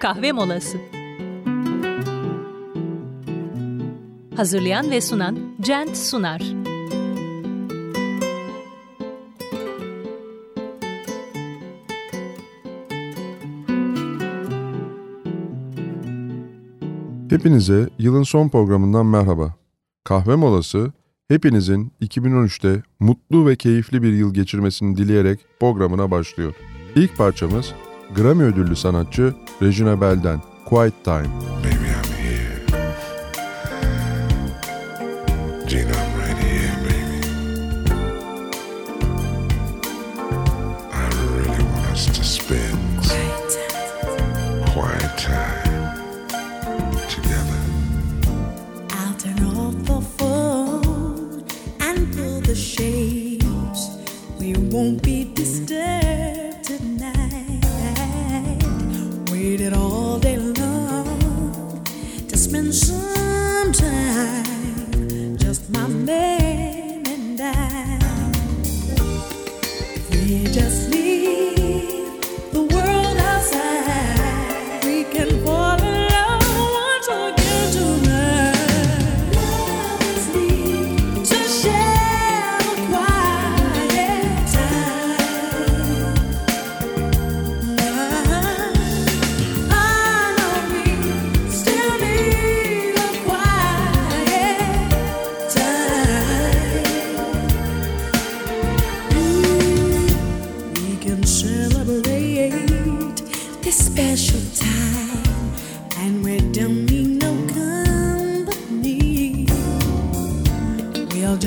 kahve molası. Hazırlayan ve sunan Cent Sunar. Hepinize yılın son programından merhaba. Kahve molası hepinizin 2013'te mutlu ve keyifli bir yıl geçirmesini dileyerek programına başlıyor. İlk parçamız Grammy ödüllü sanatçı Regina Bell'den Quiet Time.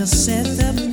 just set the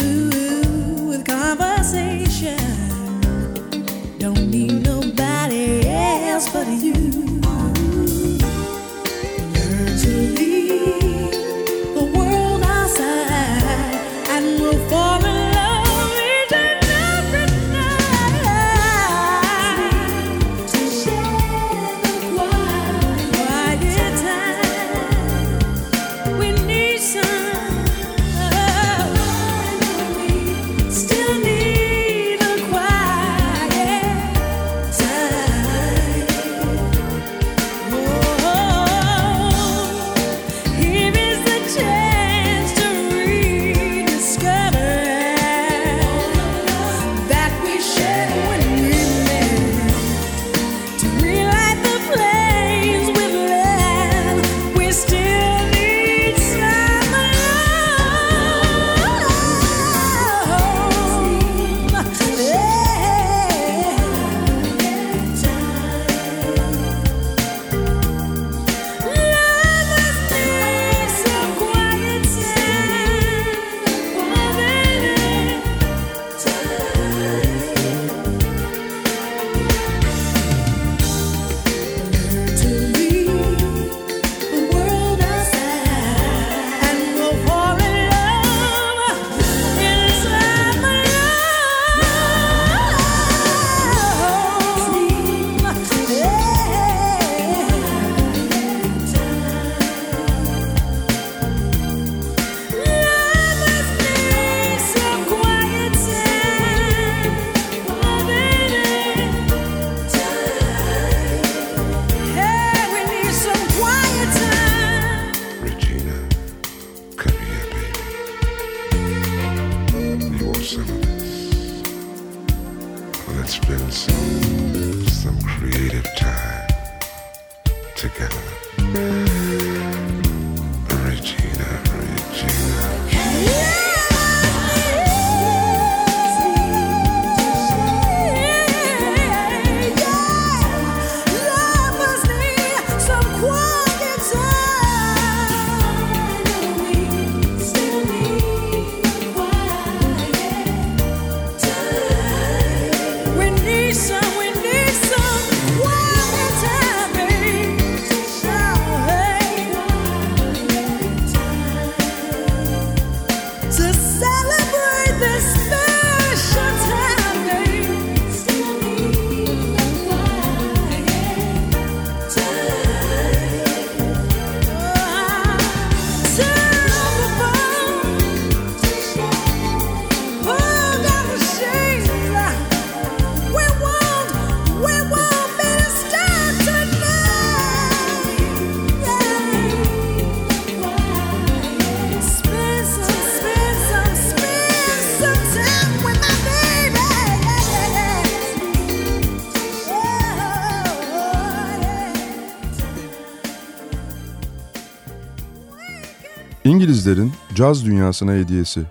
İngilizlerin caz dünyasına hediyesi.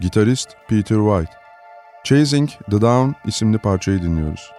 Gitarist Peter White. Chasing the Dawn isimli parçayı dinliyoruz.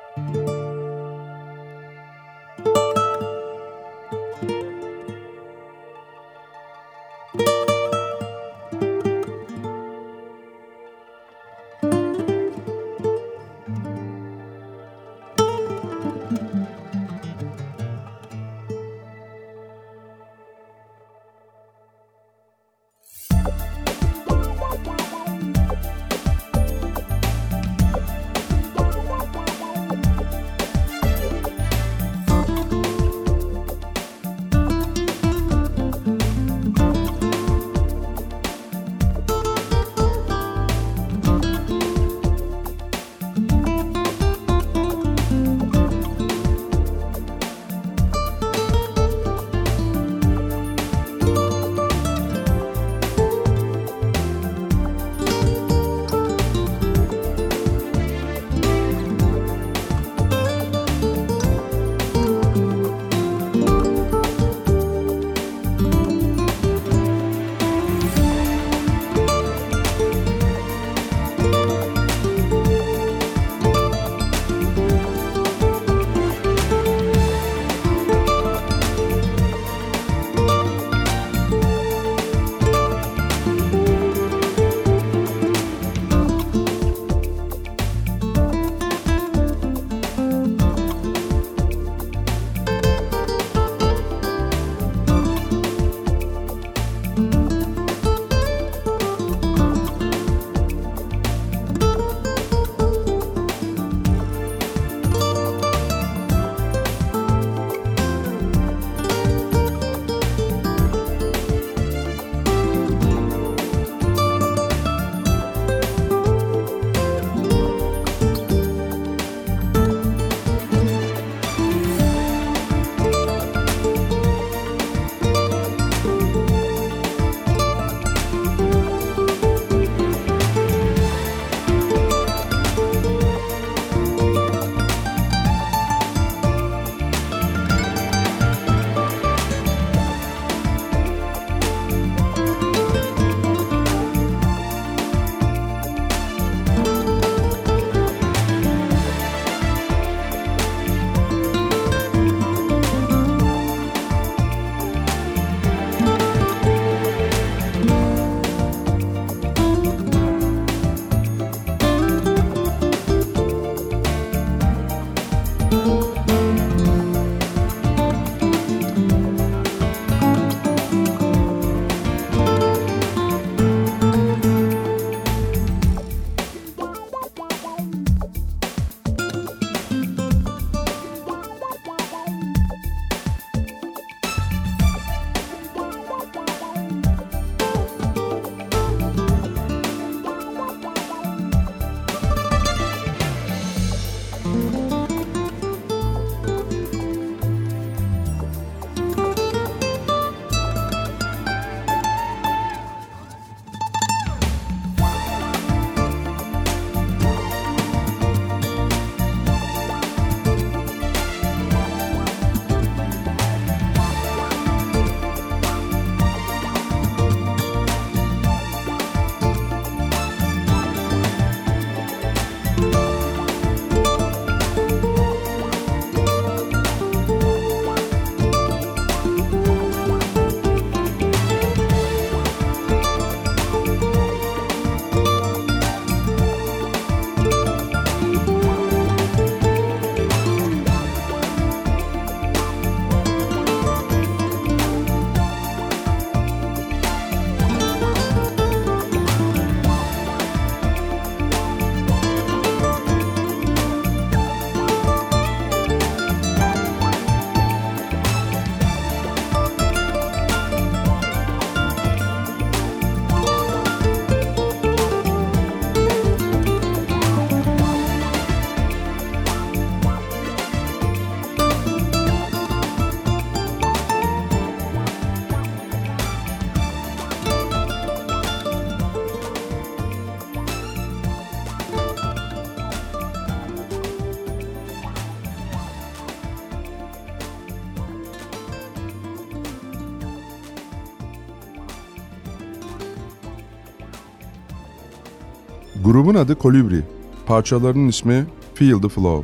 Grubun adı Kolibri. Parçalarının ismi Feel the Flow.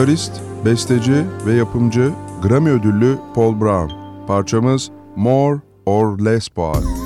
Gitarist, besteci ve yapımcı Grammy ödüllü Paul Brown. Parçamız More or Less Power.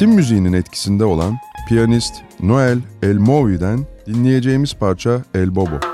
Latin müziğinin etkisinde olan piyanist Noel El Movi'den dinleyeceğimiz parça El Bobo.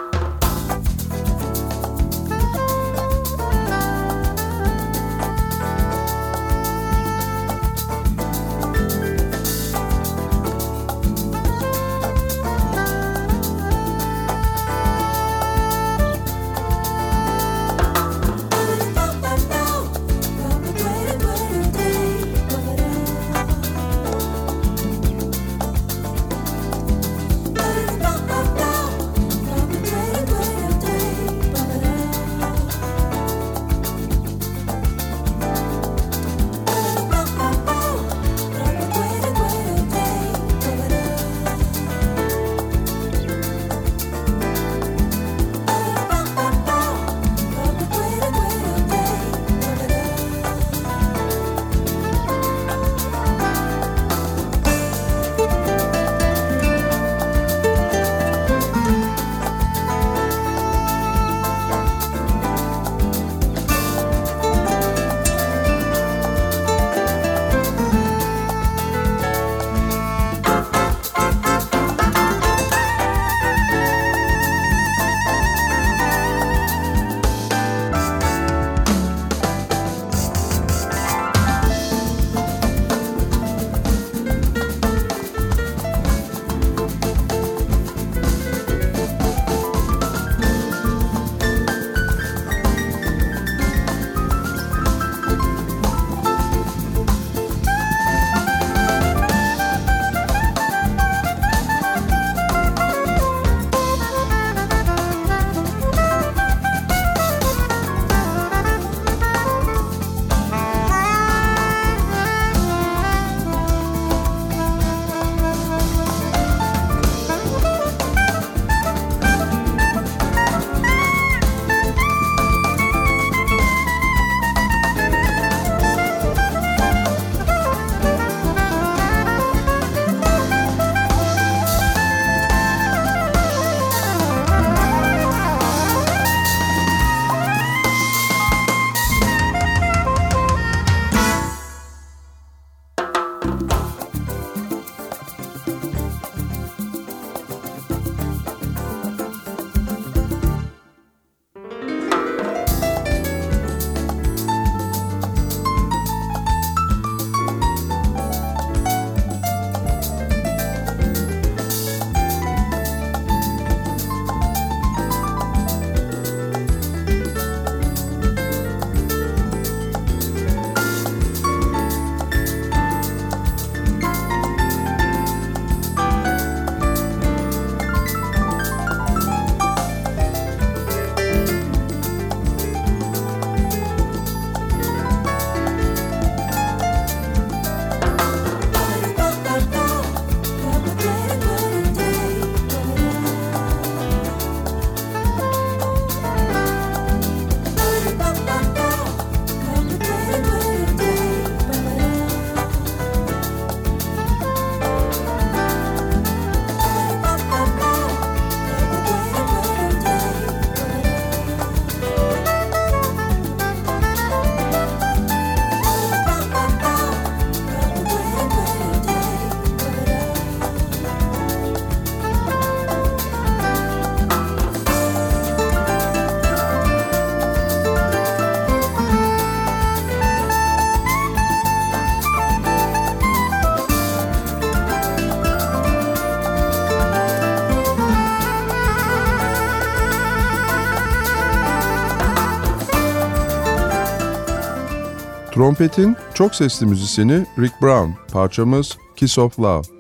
Trompetin çok sesli müzisyeni Rick Brown. Parçamız Kiss of Love.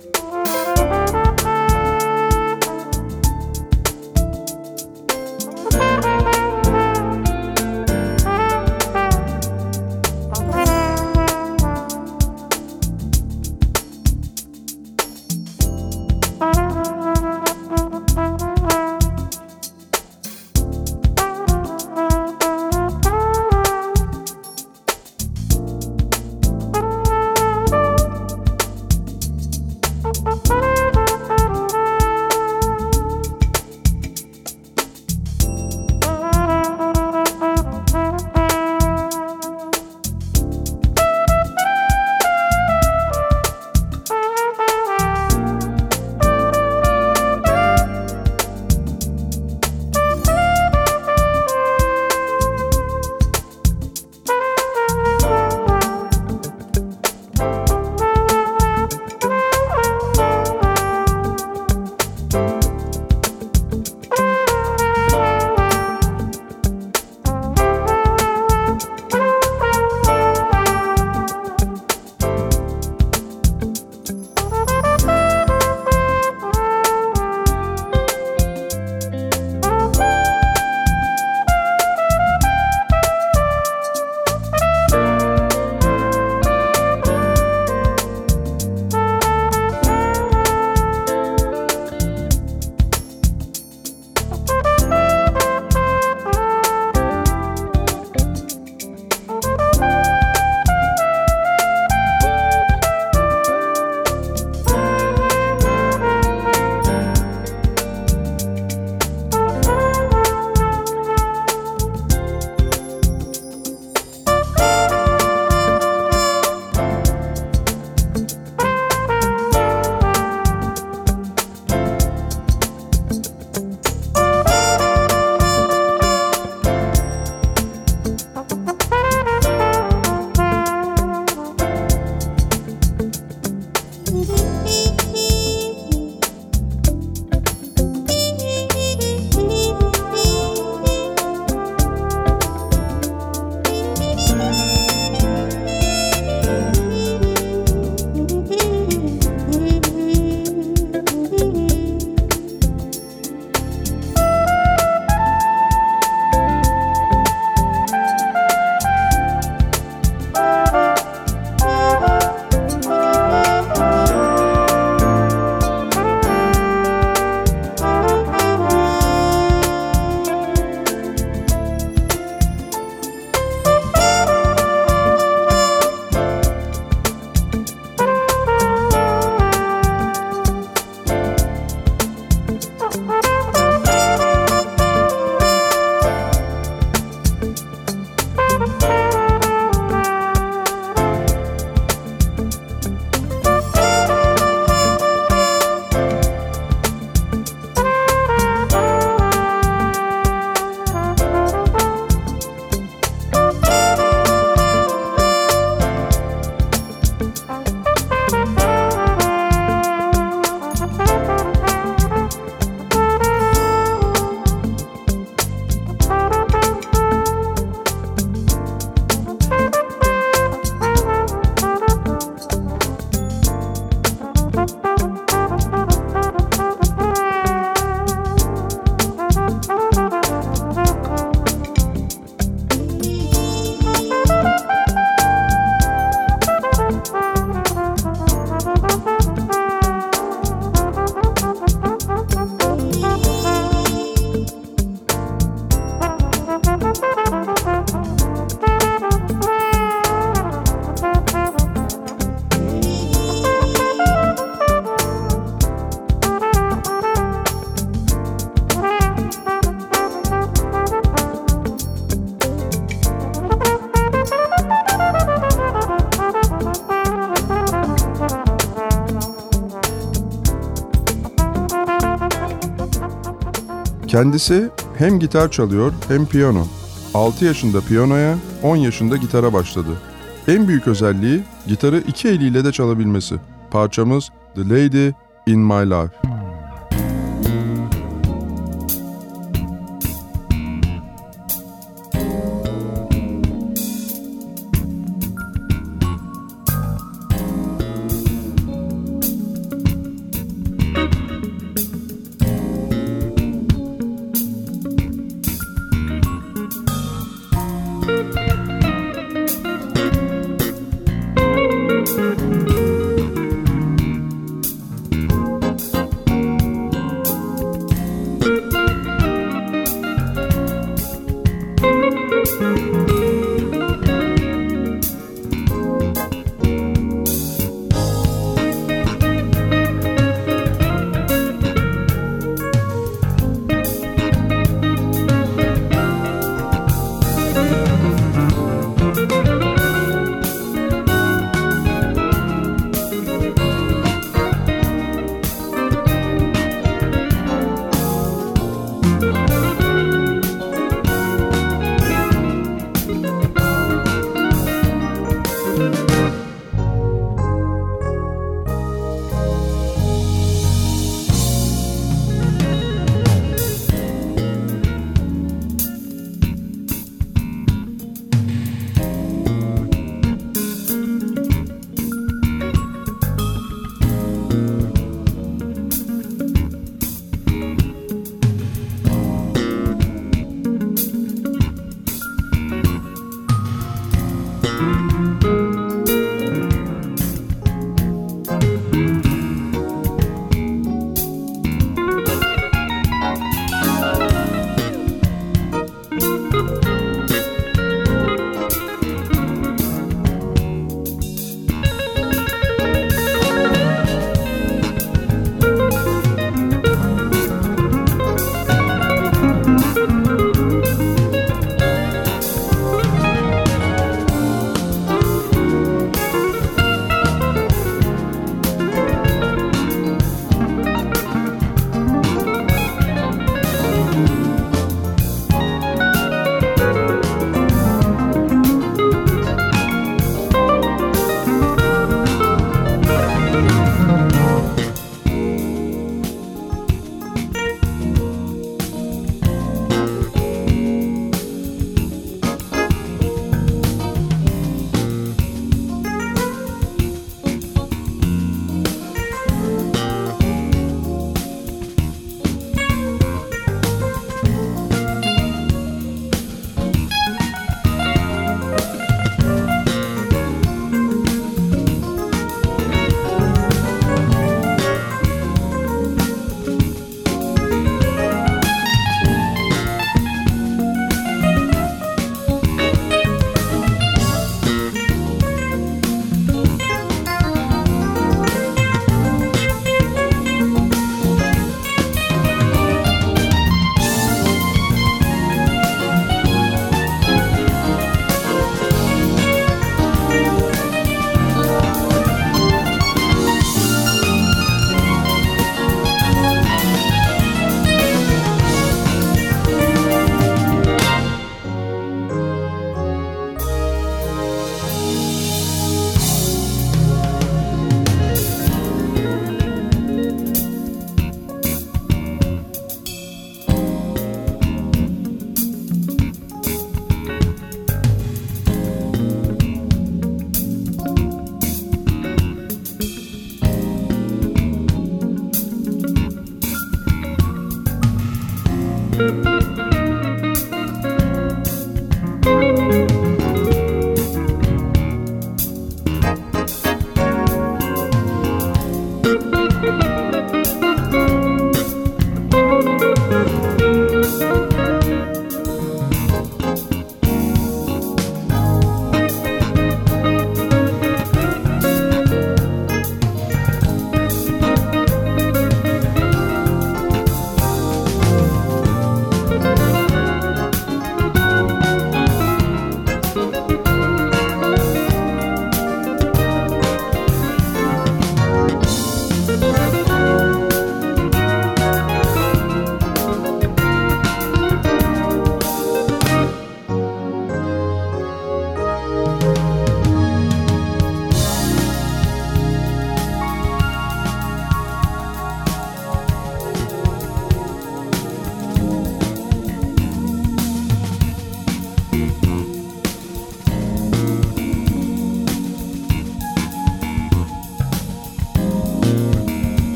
Kendisi hem gitar çalıyor hem piyano. 6 yaşında piyanoya, 10 yaşında gitara başladı. En büyük özelliği gitarı iki eliyle de çalabilmesi. Parçamız The Lady in My Life.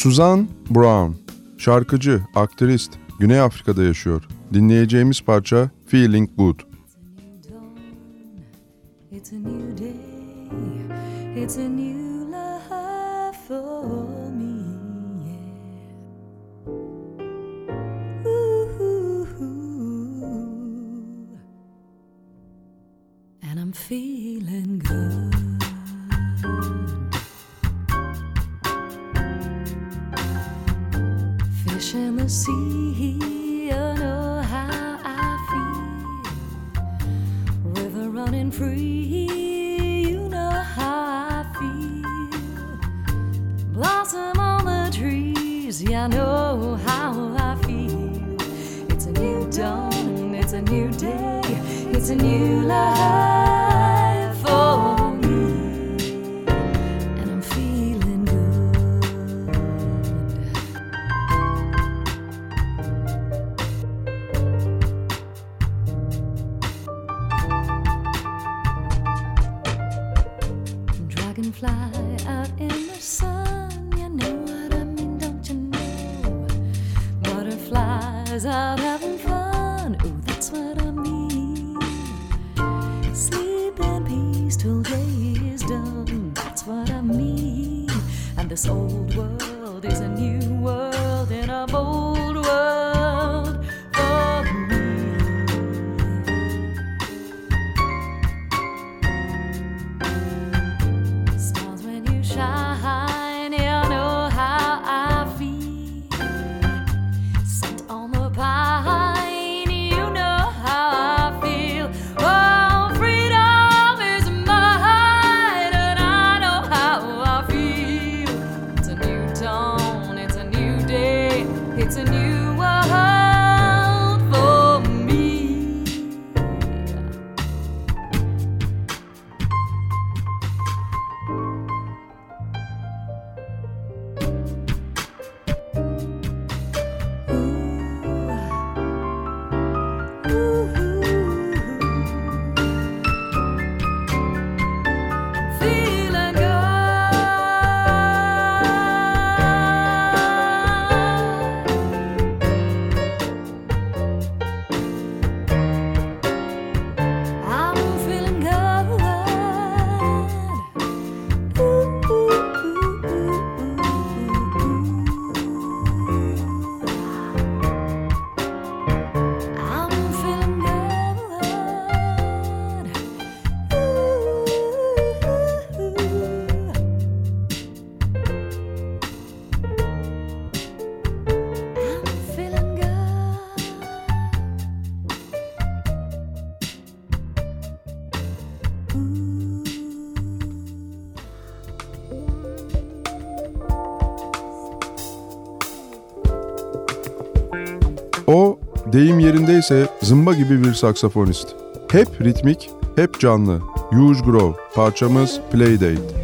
Suzan Brown, şarkıcı, aktrist, Güney Afrika'da yaşıyor. Dinleyeceğimiz parça Feeling Good. It's a new life for Zımba gibi bir saksafonist. Hep ritmik, hep canlı. Huge Grove. Parçamız Playdate.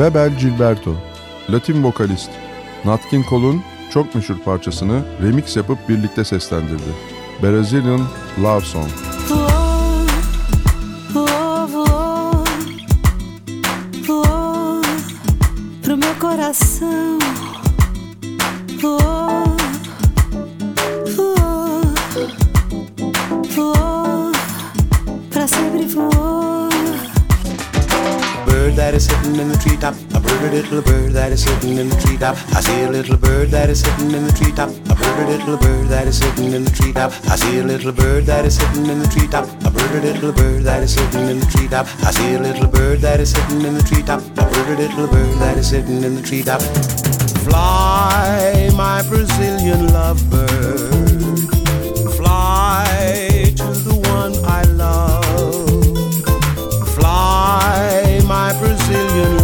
Bebel Gilberto, Latin vokalist. Nat King Cole'un çok meşhur parçasını remix yapıp birlikte seslendirdi. Brazilian Love Song. Treetop. I see a little bird that is sitting in the treetop. A bird, little bird that is sitting in the treetop. I see a little bird that is sitting in the treetop. A bird, little bird that is sitting in the treetop. I see a little bird that is sitting in the treetop. A bird, little bird that is sitting in the treetop. Fly, my Brazilian lovebird. Fly to the one I love. Fly, my Brazilian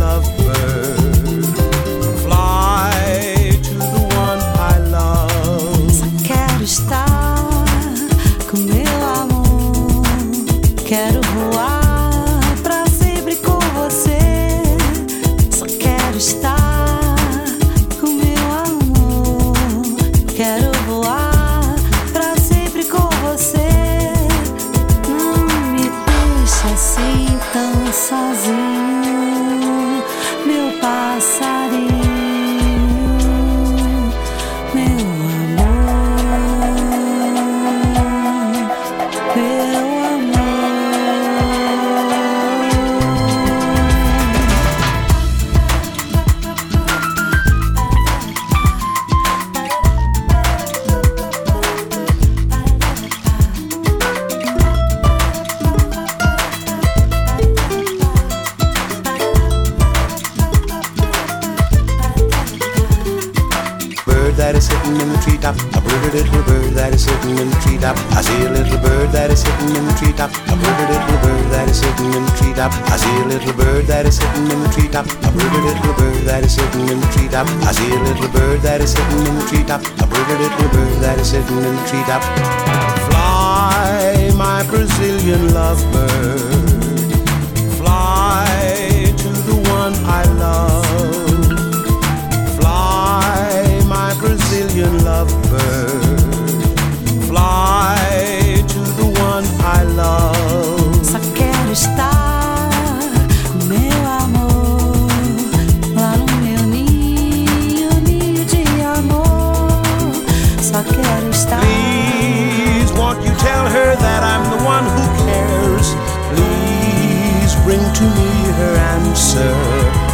to me her answer.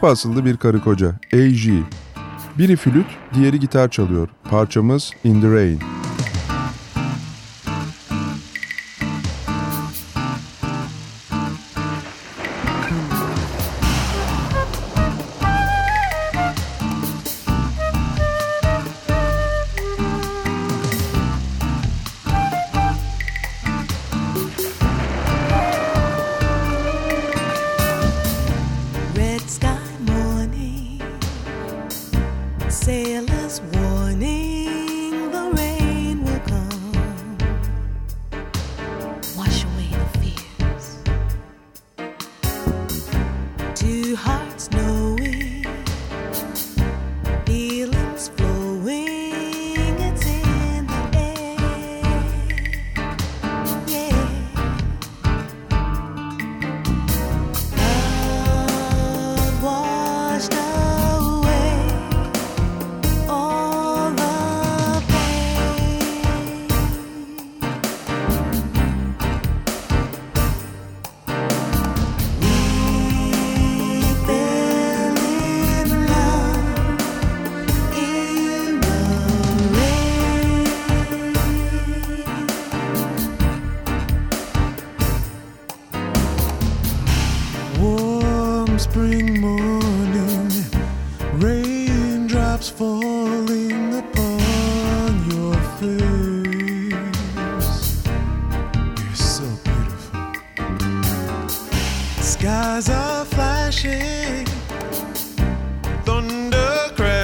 Avrupa asıllı bir karı koca, AG. Biri flüt, diğeri gitar çalıyor. Parçamız In the Rain.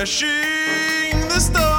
Crushing the stars.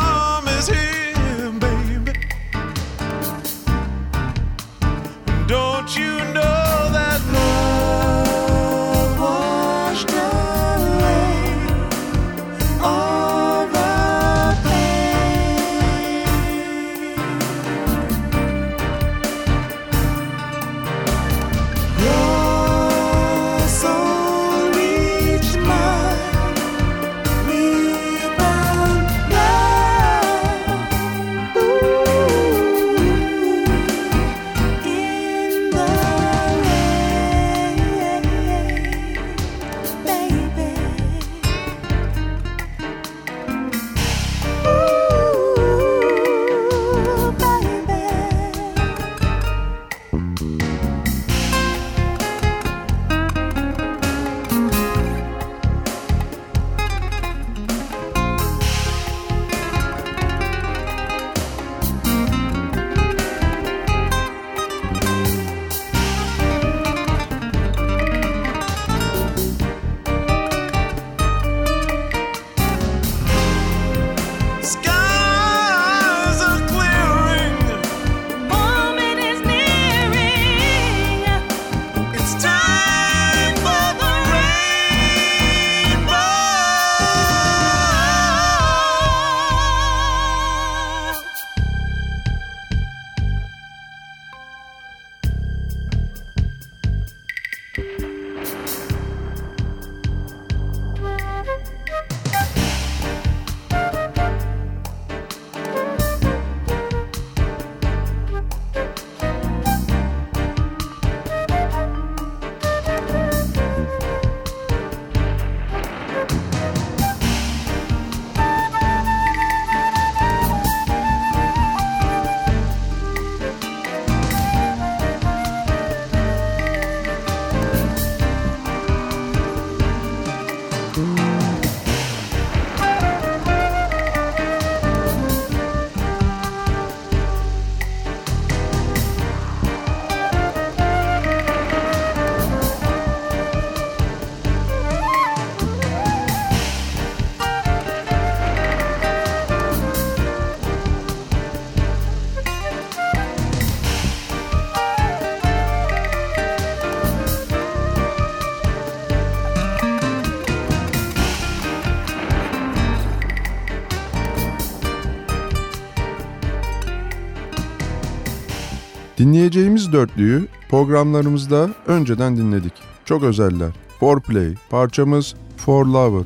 Dinleyeceğimiz dörtlüyü programlarımızda önceden dinledik. Çok özeller. Foreplay, parçamız For Lover.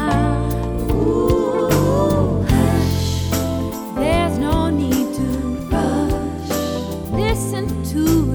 too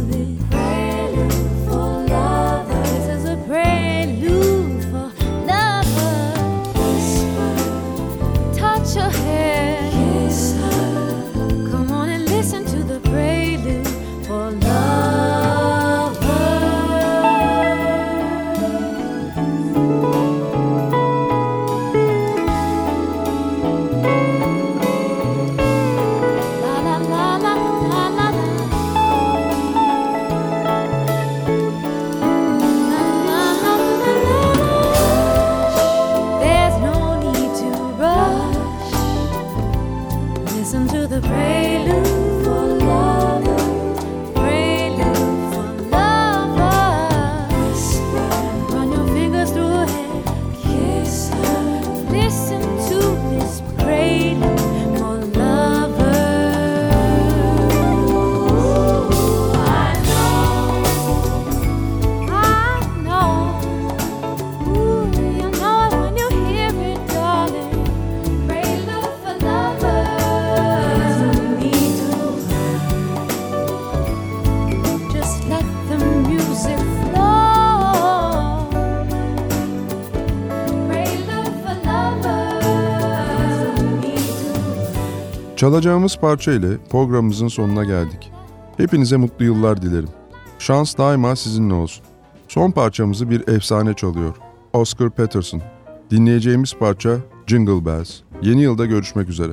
Çalacağımız parça ile programımızın sonuna geldik. Hepinize mutlu yıllar dilerim. Şans daima sizinle olsun. Son parçamızı bir efsane çalıyor. Oscar Peterson. Dinleyeceğimiz parça Jingle Bells. Yeni yılda görüşmek üzere.